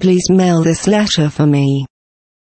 Please mail this letter for me.